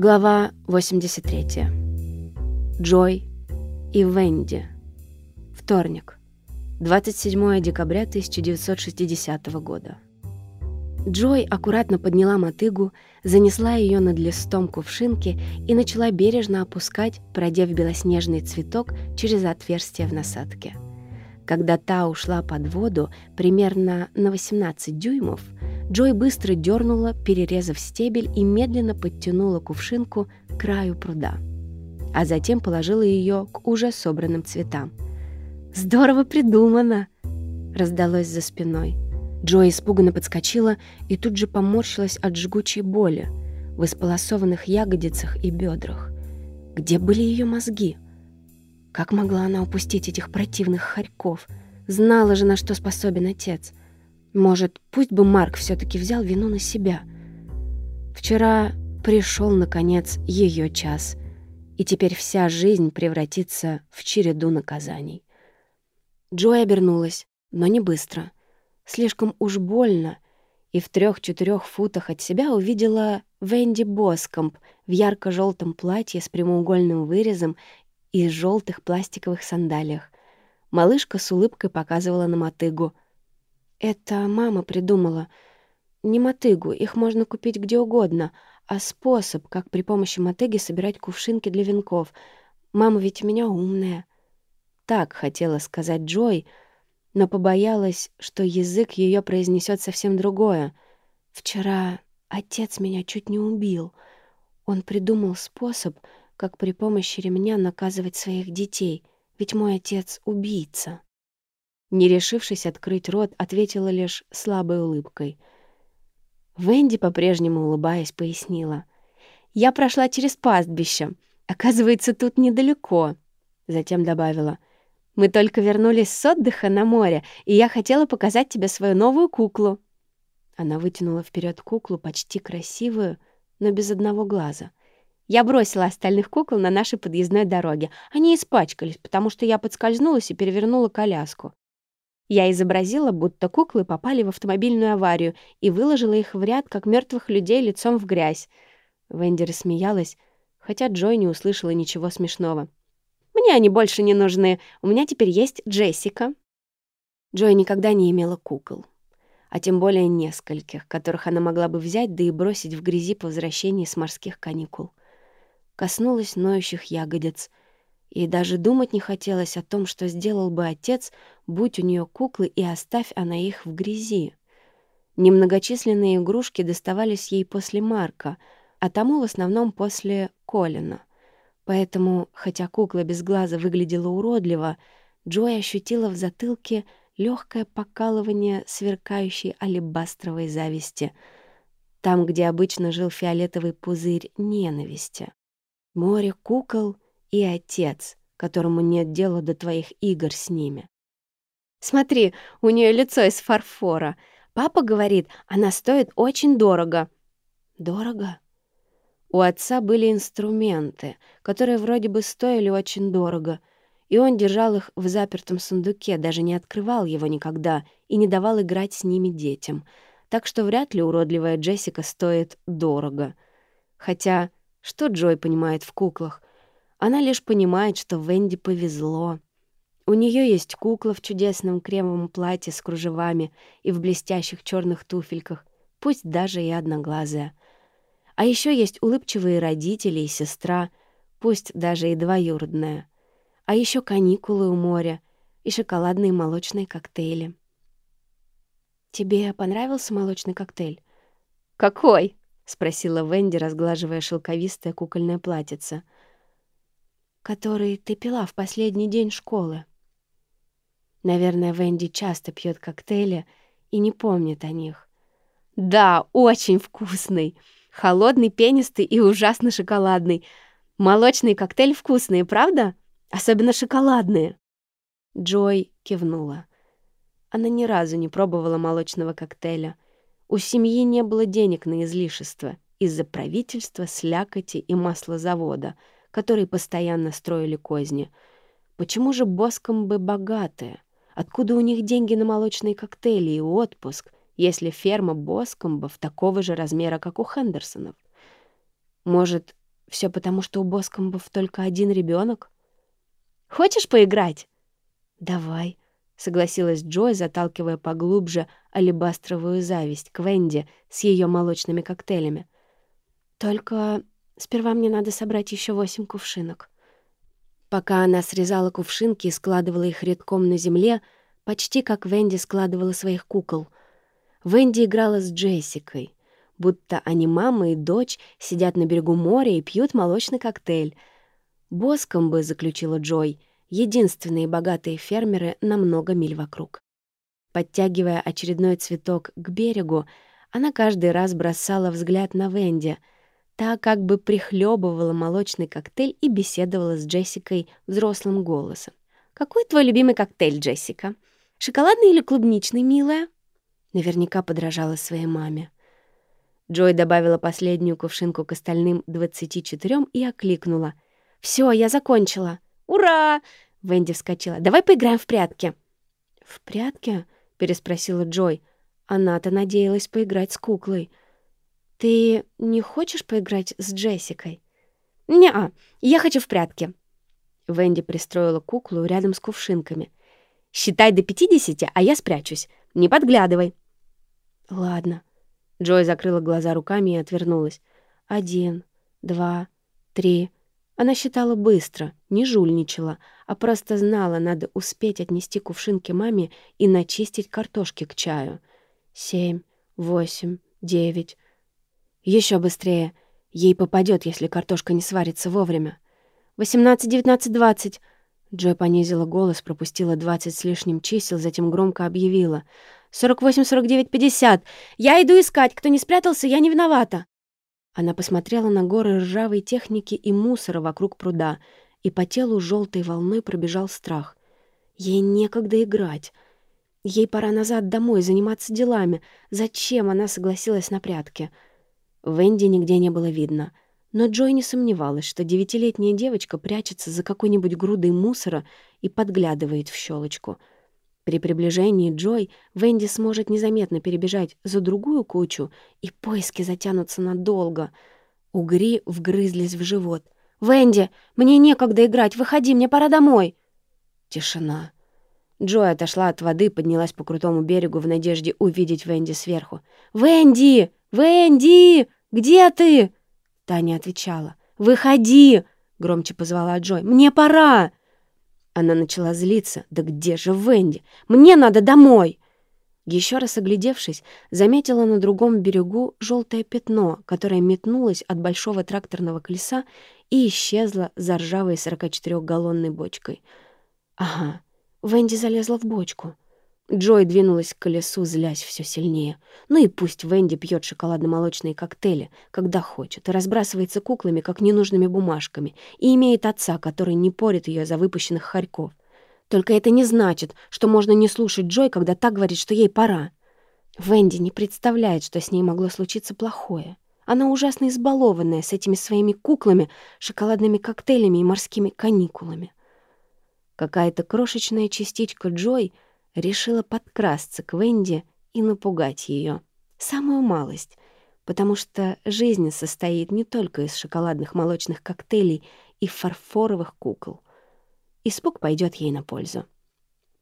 Глава 83. Джой и Венди. Вторник. 27 декабря 1960 года. Джой аккуратно подняла мотыгу, занесла ее над листом кувшинки и начала бережно опускать, продев белоснежный цветок через отверстие в насадке. Когда та ушла под воду примерно на 18 дюймов, Джой быстро дернула, перерезав стебель, и медленно подтянула кувшинку к краю пруда. А затем положила ее к уже собранным цветам. «Здорово придумано!» — раздалось за спиной. Джой испуганно подскочила и тут же поморщилась от жгучей боли в исполосованных ягодицах и бедрах. Где были ее мозги? Как могла она упустить этих противных хорьков? Знала же, на что способен отец. Может, пусть бы Марк все-таки взял вину на себя. Вчера пришел, наконец, ее час, и теперь вся жизнь превратится в череду наказаний. Джой обернулась, но не быстро. Слишком уж больно, и в трех-четырех футах от себя увидела Венди Боскомп в ярко-желтом платье с прямоугольным вырезом и желтых пластиковых сандалиях. Малышка с улыбкой показывала на мотыгу — это мама придумала. Не мотыгу, их можно купить где угодно, а способ, как при помощи мотыги собирать кувшинки для венков. Мама ведь у меня умная. Так хотела сказать Джой, но побоялась, что язык ее произнесет совсем другое. Вчера отец меня чуть не убил. Он придумал способ, как при помощи ремня наказывать своих детей, ведь мой отец — убийца. Не решившись открыть рот, ответила лишь слабой улыбкой. Венди, по-прежнему улыбаясь, пояснила. «Я прошла через пастбище. Оказывается, тут недалеко». Затем добавила. «Мы только вернулись с отдыха на море, и я хотела показать тебе свою новую куклу». Она вытянула вперед куклу, почти красивую, но без одного глаза. Я бросила остальных кукол на нашей подъездной дороге. Они испачкались, потому что я подскользнулась и перевернула коляску. Я изобразила, будто куклы попали в автомобильную аварию и выложила их в ряд, как мертвых людей, лицом в грязь. Венди рассмеялась, хотя Джой не услышала ничего смешного. «Мне они больше не нужны. У меня теперь есть Джессика». Джой никогда не имела кукол, а тем более нескольких, которых она могла бы взять да и бросить в грязи по возвращении с морских каникул. Коснулась ноющих ягодиц — и даже думать не хотелось о том, что сделал бы отец, будь у нее куклы и оставь она их в грязи. Немногочисленные игрушки доставались ей после Марка, а тому в основном после Колина. Поэтому, хотя кукла без глаза выглядела уродливо, Джой ощутила в затылке легкое покалывание сверкающей алебастровой зависти, там, где обычно жил фиолетовый пузырь ненависти. Море кукол — и отец, которому нет дела до твоих игр с ними. Смотри, у нее лицо из фарфора. Папа говорит, она стоит очень дорого. Дорого? У отца были инструменты, которые вроде бы стоили очень дорого, и он держал их в запертом сундуке, даже не открывал его никогда и не давал играть с ними детям. Так что вряд ли уродливая Джессика стоит дорого. Хотя, что Джой понимает в куклах? Она лишь понимает, что Венди повезло. У нее есть кукла в чудесном кремовом платье с кружевами и в блестящих черных туфельках, пусть даже и одноглазая. А еще есть улыбчивые родители и сестра, пусть даже и двоюродная. А еще каникулы у моря и шоколадные молочные коктейли. «Тебе понравился молочный коктейль?» «Какой?» — спросила Венди, разглаживая шелковистое кукольное платьице — который ты пила в последний день школы. Наверное, Венди часто пьет коктейли и не помнит о них. Да, очень вкусный. Холодный, пенистый и ужасно шоколадный. Молочный коктейль вкусные, правда? Особенно шоколадные. Джой кивнула. Она ни разу не пробовала молочного коктейля. У семьи не было денег на излишество из-за правительства, слякоти и маслозавода — которые постоянно строили козни. Почему же Боскомбы богатые? Откуда у них деньги на молочные коктейли и отпуск, если ферма Боскомбов такого же размера, как у Хендерсонов? Может, Все потому, что у Боскомбов только один ребенок. Хочешь поиграть? Давай, согласилась Джой, заталкивая поглубже алебастровую зависть к Венди с ее молочными коктейлями. Только сперва мне надо собрать еще восемь кувшинок. Пока она срезала кувшинки и складывала их редком на земле, почти как Венди складывала своих кукол. Венди играла с Джессикой, будто они мама и дочь сидят на берегу моря и пьют молочный коктейль. Боском бы, заключила Джой, единственные богатые фермеры на много миль вокруг. Подтягивая очередной цветок к берегу, она каждый раз бросала взгляд на Венди — Та как бы прихлебывала молочный коктейль и беседовала с Джессикой взрослым голосом. «Какой твой любимый коктейль, Джессика? Шоколадный или клубничный, милая?» Наверняка подражала своей маме. Джой добавила последнюю кувшинку к остальным двадцати четырем и окликнула. «Всё, я закончила!» «Ура!» — Венди вскочила. «Давай поиграем в прятки!» «В прятки?» — переспросила Джой. Она-то надеялась поиграть с куклой — «Ты не хочешь поиграть с Джессикой?» «Не-а, я хочу в прятки». Венди пристроила куклу рядом с кувшинками. «Считай до пятидесяти, а я спрячусь. Не подглядывай». «Ладно». Джой закрыла глаза руками и отвернулась. «Один, два, три». Она считала быстро, не жульничала, а просто знала, надо успеть отнести кувшинки маме и начистить картошки к чаю. Семь, восемь, девять... Еще быстрее. Ей попадет, если картошка не сварится вовремя. «Восемнадцать, девятнадцать, двадцать!» Джой понизила голос, пропустила двадцать с лишним чисел, затем громко объявила. «Сорок восемь, сорок девять, пятьдесят! Я иду искать! Кто не спрятался, я не виновата!» Она посмотрела на горы ржавой техники и мусора вокруг пруда, и по телу желтой волной пробежал страх. Ей некогда играть. Ей пора назад домой, заниматься делами. Зачем она согласилась на прятки?» Венди нигде не было видно, но Джой не сомневалась, что девятилетняя девочка прячется за какой-нибудь грудой мусора и подглядывает в щелочку. При приближении Джой Венди сможет незаметно перебежать за другую кучу, и поиски затянутся надолго. Угри вгрызлись в живот. «Венди, мне некогда играть, выходи, мне пора домой!» Тишина. Джой отошла от воды, поднялась по крутому берегу в надежде увидеть Венди сверху. «Венди! Венди! Где ты?» Таня отвечала. «Выходи!» — громче позвала Джой. «Мне пора!» Она начала злиться. «Да где же Венди? Мне надо домой!» Еще раз оглядевшись, заметила на другом берегу желтое пятно, которое метнулось от большого тракторного колеса и исчезло за ржавой 44-галлонной бочкой. «Ага, Венди залезла в бочку». Джой двинулась к колесу, злясь все сильнее. Ну и пусть Венди пьет шоколадно-молочные коктейли, когда хочет, и разбрасывается куклами, как ненужными бумажками, и имеет отца, который не порит ее за выпущенных хорьков. Только это не значит, что можно не слушать Джой, когда так говорит, что ей пора. Венди не представляет, что с ней могло случиться плохое. Она ужасно избалованная с этими своими куклами, шоколадными коктейлями и морскими каникулами. Какая-то крошечная частичка Джой — решила подкрасться к Венди и напугать ее. Самую малость, потому что жизнь состоит не только из шоколадных молочных коктейлей и фарфоровых кукол. Испуг пойдет ей на пользу.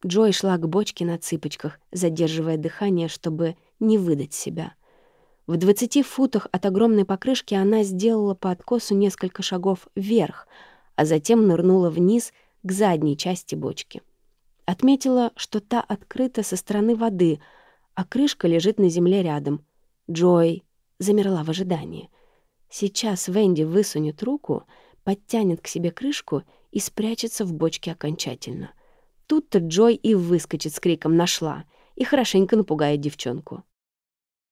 Джой шла к бочке на цыпочках, задерживая дыхание, чтобы не выдать себя. В двадцати футах от огромной покрышки она сделала по откосу несколько шагов вверх, а затем нырнула вниз к задней части бочки. Отметила, что та открыта со стороны воды, а крышка лежит на земле рядом. Джой замерла в ожидании. Сейчас Венди высунет руку, подтянет к себе крышку и спрячется в бочке окончательно. Тут-то Джой и выскочит с криком «Нашла!» и хорошенько напугает девчонку.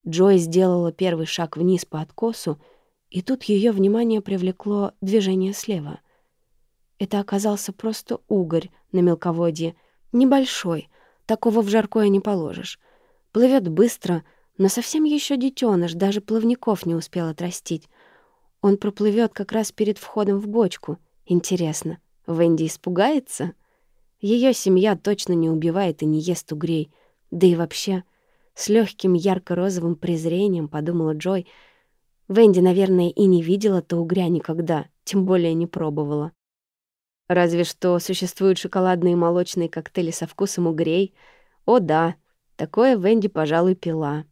Джой сделала первый шаг вниз по откосу, и тут ее внимание привлекло движение слева. Это оказался просто угорь на мелководье, Небольшой, такого в жаркое не положишь. Плывет быстро, но совсем еще детеныш, даже плавников не успел отрастить. Он проплывет как раз перед входом в бочку. Интересно, Венди испугается? Ее семья точно не убивает и не ест угрей. Да и вообще, с легким ярко-розовым презрением, подумала Джой, Венди, наверное, и не видела-то угря никогда, тем более не пробовала. Разве что существуют шоколадные и молочные коктейли со вкусом угрей. О да, такое Венди, пожалуй, пила.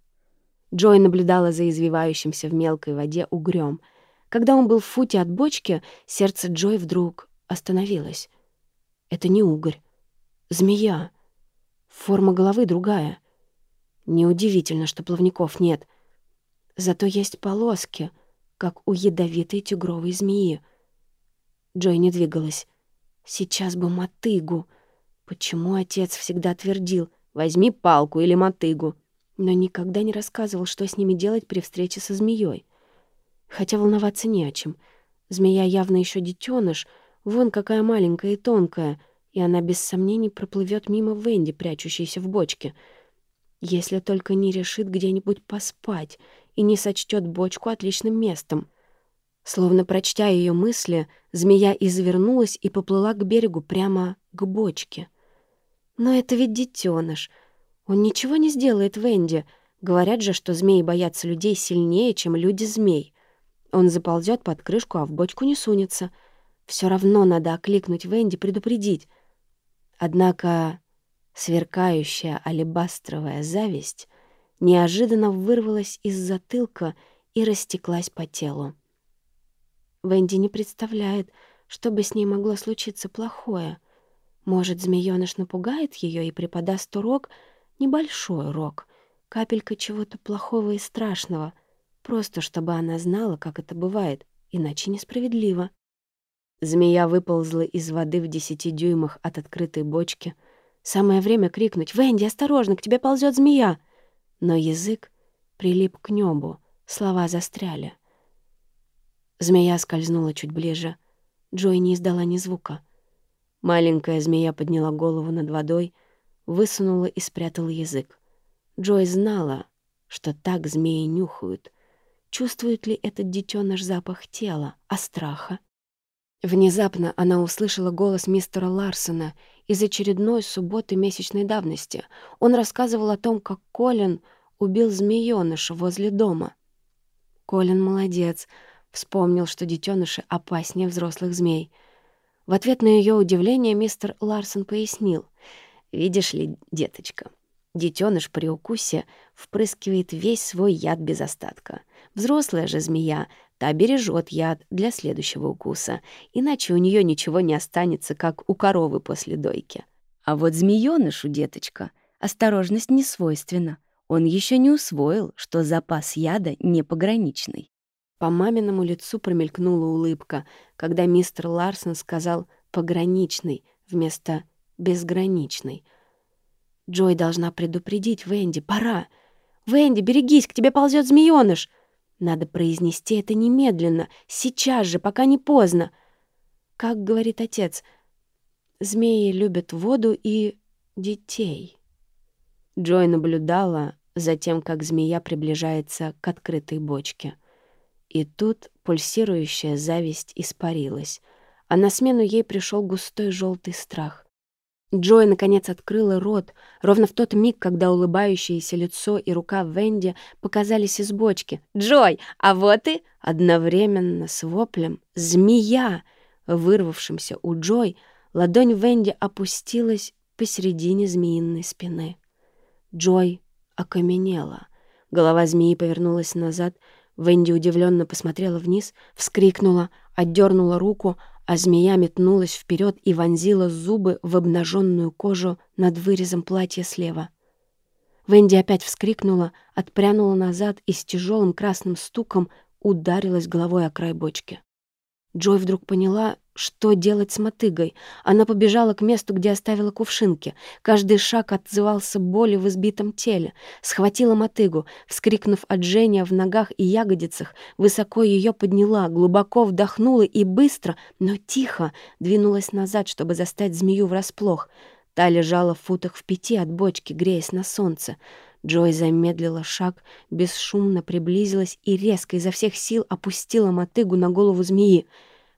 Джой наблюдала за извивающимся в мелкой воде угрём. Когда он был в футе от бочки, сердце Джой вдруг остановилось. Это не угорь. Змея. Форма головы другая. Неудивительно, что плавников нет. Зато есть полоски, как у ядовитой тигровой змеи. Джой не двигалась. Сейчас бы мотыгу. Почему отец всегда твердил «возьми палку или мотыгу», но никогда не рассказывал, что с ними делать при встрече со змеей. Хотя волноваться не о чем. Змея явно еще детеныш, вон какая маленькая и тонкая, и она без сомнений проплывет мимо Венди, прячущейся в бочке. Если только не решит где-нибудь поспать и не сочтет бочку отличным местом. Словно прочтя ее мысли, змея извернулась и поплыла к берегу прямо к бочке. Но это ведь детеныш. Он ничего не сделает Венди. Говорят же, что змеи боятся людей сильнее, чем люди змей. Он заползет под крышку, а в бочку не сунется. Все равно надо окликнуть Венди, предупредить. Однако сверкающая алебастровая зависть неожиданно вырвалась из затылка и растеклась по телу. Венди не представляет, что бы с ней могло случиться плохое. Может, змеёныш напугает ее и преподаст урок, небольшой урок, капелька чего-то плохого и страшного, просто чтобы она знала, как это бывает, иначе несправедливо. Змея выползла из воды в десяти дюймах от открытой бочки. Самое время крикнуть «Венди, осторожно, к тебе ползет змея!» Но язык прилип к небу, слова застряли. Змея скользнула чуть ближе. Джой не издала ни звука. Маленькая змея подняла голову над водой, высунула и спрятала язык. Джой знала, что так змеи нюхают. Чувствует ли этот детеныш запах тела, а страха? Внезапно она услышала голос мистера Ларсона из очередной субботы месячной давности. Он рассказывал о том, как Колин убил змеёныша возле дома. Колин молодец — Вспомнил, что детеныши опаснее взрослых змей. В ответ на ее удивление мистер Ларсон пояснил. «Видишь ли, деточка, детеныш при укусе впрыскивает весь свой яд без остатка. Взрослая же змея, та бережет яд для следующего укуса, иначе у нее ничего не останется, как у коровы после дойки. А вот змеёнышу, деточка, осторожность не свойственна. Он еще не усвоил, что запас яда не пограничный. По маминому лицу промелькнула улыбка, когда мистер Ларсон сказал «пограничный» вместо «безграничный». Джой должна предупредить Венди. «Пора! Венди, берегись, к тебе ползет змеёныш!» Надо произнести это немедленно, сейчас же, пока не поздно. Как говорит отец, змеи любят воду и детей. Джой наблюдала за тем, как змея приближается к открытой бочке. И тут пульсирующая зависть испарилась, а на смену ей пришел густой желтый страх. Джой, наконец, открыла рот, ровно в тот миг, когда улыбающееся лицо и рука Венди показались из бочки. «Джой, а вот и...» Одновременно с воплем «Змея!» Вырвавшимся у Джой, ладонь Венди опустилась посередине змеиной спины. Джой окаменела. Голова змеи повернулась назад — Венди удивленно посмотрела вниз, вскрикнула, отдернула руку, а змея метнулась вперед и вонзила зубы в обнаженную кожу над вырезом платья слева. Венди опять вскрикнула, отпрянула назад и с тяжелым красным стуком ударилась головой о край бочки. Джой вдруг поняла, что делать с мотыгой? Она побежала к месту, где оставила кувшинки. Каждый шаг отзывался болью в избитом теле. Схватила мотыгу, вскрикнув от жжения в ногах и ягодицах, высоко ее подняла, глубоко вдохнула и быстро, но тихо двинулась назад, чтобы застать змею врасплох. Та лежала в футах в пяти от бочки, греясь на солнце. Джой замедлила шаг, бесшумно приблизилась и резко изо всех сил опустила мотыгу на голову змеи.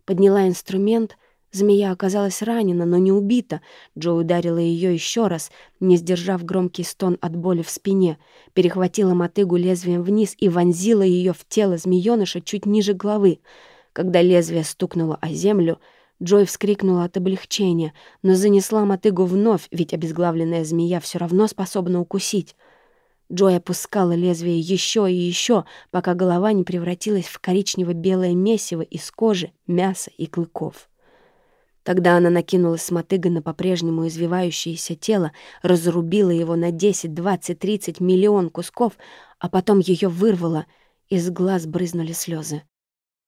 Подняла инструмент, Змея оказалась ранена, но не убита. Джо ударила ее еще раз, не сдержав громкий стон от боли в спине, перехватила мотыгу лезвием вниз и вонзила ее в тело змееныша чуть ниже головы. Когда лезвие стукнуло о землю, Джой вскрикнула от облегчения, но занесла мотыгу вновь, ведь обезглавленная змея все равно способна укусить. Джой опускала лезвие еще и еще, пока голова не превратилась в коричнево-белое месиво из кожи, мяса и клыков. Тогда она накинулась с мотыгой на по-прежнему извивающееся тело, разрубила его на 10, 20, 30 миллион кусков, а потом ее вырвала, из глаз брызнули слезы.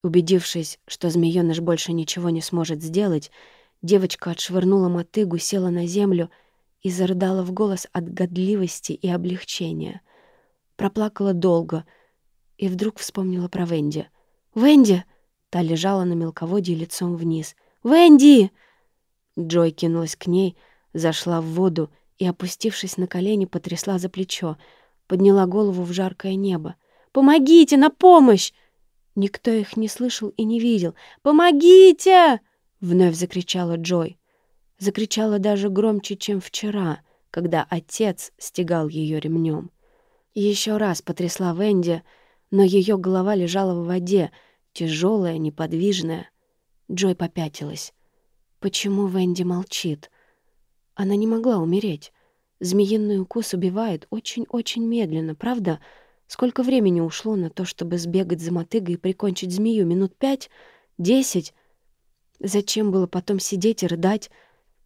Убедившись, что змеёныш больше ничего не сможет сделать, девочка отшвырнула мотыгу, села на землю и зарыдала в голос от годливости и облегчения. Проплакала долго и вдруг вспомнила про Венди. «Венди!» Та лежала на мелководье лицом вниз — «Венди!» Джой кинулась к ней, зашла в воду и, опустившись на колени, потрясла за плечо, подняла голову в жаркое небо. «Помогите! На помощь!» Никто их не слышал и не видел. «Помогите!» — вновь закричала Джой. Закричала даже громче, чем вчера, когда отец стегал ее ремнем. Еще раз потрясла Венди, но ее голова лежала в воде, тяжелая, неподвижная. Джой попятилась. Почему Венди молчит? Она не могла умереть. Змеиный укус убивает очень-очень медленно, правда? Сколько времени ушло на то, чтобы сбегать за мотыгой и прикончить змею? Минут пять? Десять? Зачем было потом сидеть и рыдать?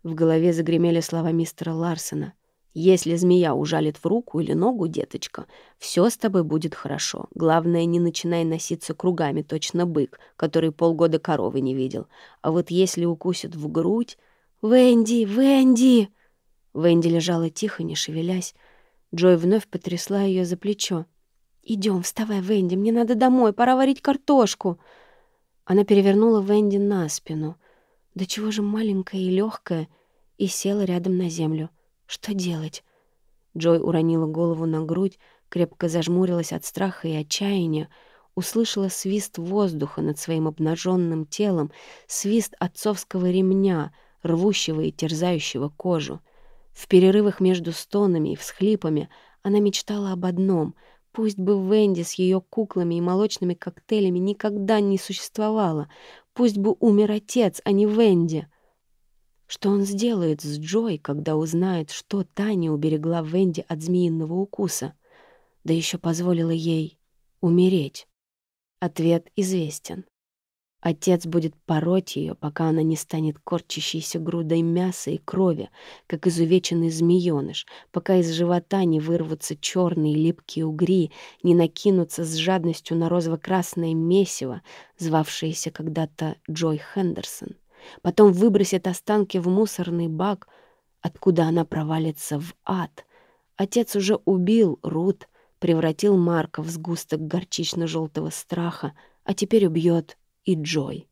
В голове загремели слова мистера Ларсона. Если змея ужалит в руку или ногу, деточка, все с тобой будет хорошо. Главное, не начинай носиться кругами, точно бык, который полгода коровы не видел. А вот если укусит в грудь... «Венди! Венди!» Венди лежала тихо, не шевелясь. Джой вновь потрясла ее за плечо. Идем, вставай, Венди, мне надо домой, пора варить картошку. Она перевернула Венди на спину. Да чего же маленькая и легкая, и села рядом на землю. Что делать? Джой уронила голову на грудь, крепко зажмурилась от страха и отчаяния, услышала свист воздуха над своим обнаженным телом, свист отцовского ремня, рвущего и терзающего кожу. В перерывах между стонами и всхлипами она мечтала об одном — Пусть бы Венди с ее куклами и молочными коктейлями никогда не существовала. Пусть бы умер отец, а не Венди. Что он сделает с Джой, когда узнает, что Таня уберегла Венди от змеиного укуса, да еще позволила ей умереть? Ответ известен. Отец будет пороть ее, пока она не станет корчащейся грудой мяса и крови, как изувеченный змеёныш, пока из живота не вырвутся черные липкие угри, не накинутся с жадностью на розово-красное месиво, звавшееся когда-то Джой Хендерсон потом выбросит останки в мусорный бак, откуда она провалится в ад. Отец уже убил Рут, превратил Марка в сгусток горчично-желтого страха, а теперь убьет и Джой.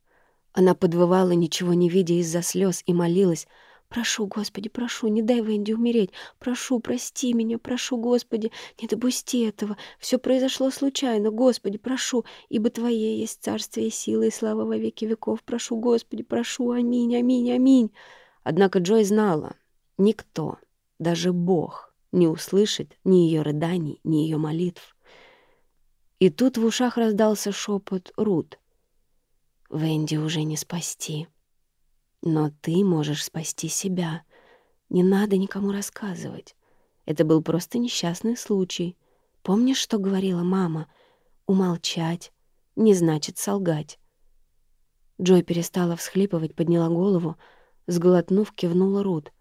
Она подвывала, ничего не видя из-за слез, и молилась — Прошу, Господи, прошу, не дай Венди умереть. Прошу, прости меня, прошу, Господи, не допусти этого. Все произошло случайно, Господи, прошу, ибо Твое есть царствие, сила и слава во веки веков. Прошу, Господи, прошу, аминь, аминь, аминь. Однако Джой знала, никто, даже Бог, не услышит ни ее рыданий, ни ее молитв. И тут в ушах раздался шепот Рут. «Венди уже не спасти». Но ты можешь спасти себя. Не надо никому рассказывать. Это был просто несчастный случай. Помнишь, что говорила мама? Умолчать не значит солгать. Джой перестала всхлипывать, подняла голову, сглотнув, кивнула Рут.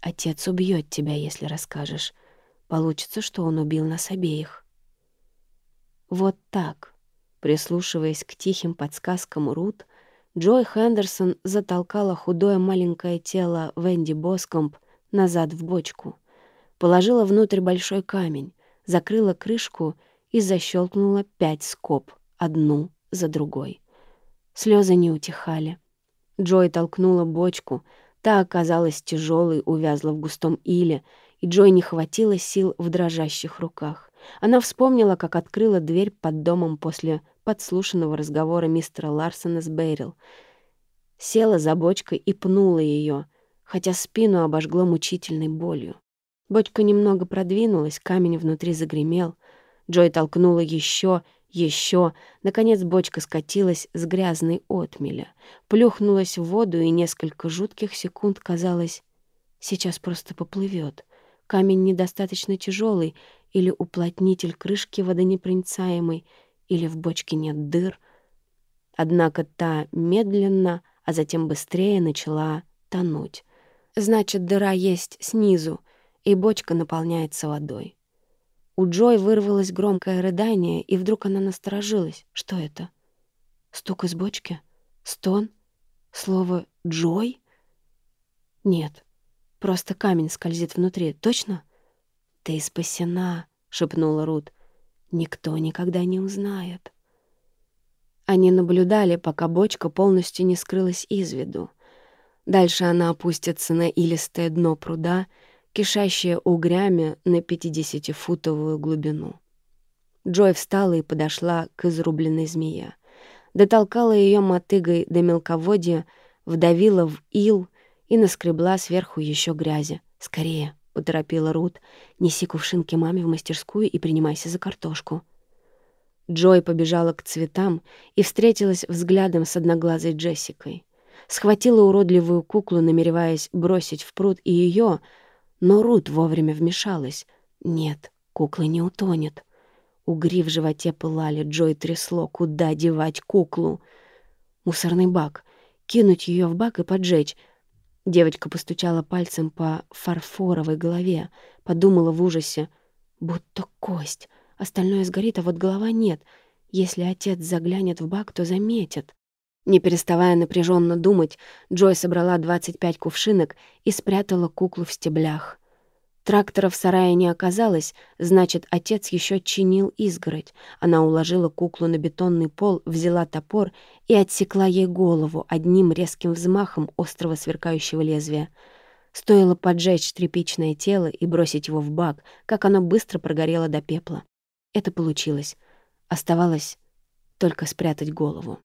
«Отец убьет тебя, если расскажешь. Получится, что он убил нас обеих». Вот так, прислушиваясь к тихим подсказкам Рут, Джой Хендерсон затолкала худое маленькое тело Венди Боскомп назад в бочку, положила внутрь большой камень, закрыла крышку и защелкнула пять скоб, одну за другой. Слезы не утихали. Джой толкнула бочку, та оказалась тяжелой, увязла в густом иле, и Джой не хватило сил в дрожащих руках. Она вспомнила, как открыла дверь под домом после подслушанного разговора мистера Ларсона с Бейрил. села за бочкой и пнула ее, хотя спину обожгло мучительной болью. Бочка немного продвинулась, камень внутри загремел. Джой толкнула еще, еще. Наконец бочка скатилась с грязной отмеля, плюхнулась в воду, и несколько жутких секунд казалось, сейчас просто поплывет. Камень недостаточно тяжелый, или уплотнитель крышки водонепроницаемый, или в бочке нет дыр. Однако та медленно, а затем быстрее начала тонуть. Значит, дыра есть снизу, и бочка наполняется водой. У Джой вырвалось громкое рыдание, и вдруг она насторожилась. Что это? Стук из бочки? Стон? Слово «Джой»? Нет, просто камень скользит внутри. Точно? «Ты спасена», — шепнула Рут. «Никто никогда не узнает». Они наблюдали, пока бочка полностью не скрылась из виду. Дальше она опустится на илистое дно пруда, кишащее угрями на пятидесятифутовую глубину. Джой встала и подошла к изрубленной змее. Дотолкала ее мотыгой до мелководья, вдавила в ил и наскребла сверху еще грязи. «Скорее!» — поторопила Рут. «Неси кувшинки маме в мастерскую и принимайся за картошку». Джой побежала к цветам и встретилась взглядом с одноглазой Джессикой схватила уродливую куклу, намереваясь бросить в пруд и ее, но Рут вовремя вмешалась. Нет, кукла не утонет. Угри в животе пылали, Джой трясло. Куда девать куклу? Мусорный бак. Кинуть ее в бак и поджечь. Девочка постучала пальцем по фарфоровой голове, подумала в ужасе. Будто кость. Остальное сгорит, а вот голова нет. Если отец заглянет в бак, то заметит. Не переставая напряженно думать, Джой собрала 25 кувшинок и спрятала куклу в стеблях. Трактора в сарае не оказалось, значит, отец еще чинил изгородь. Она уложила куклу на бетонный пол, взяла топор и отсекла ей голову одним резким взмахом острого сверкающего лезвия. Стоило поджечь тряпичное тело и бросить его в бак, как оно быстро прогорело до пепла. Это получилось. Оставалось только спрятать голову.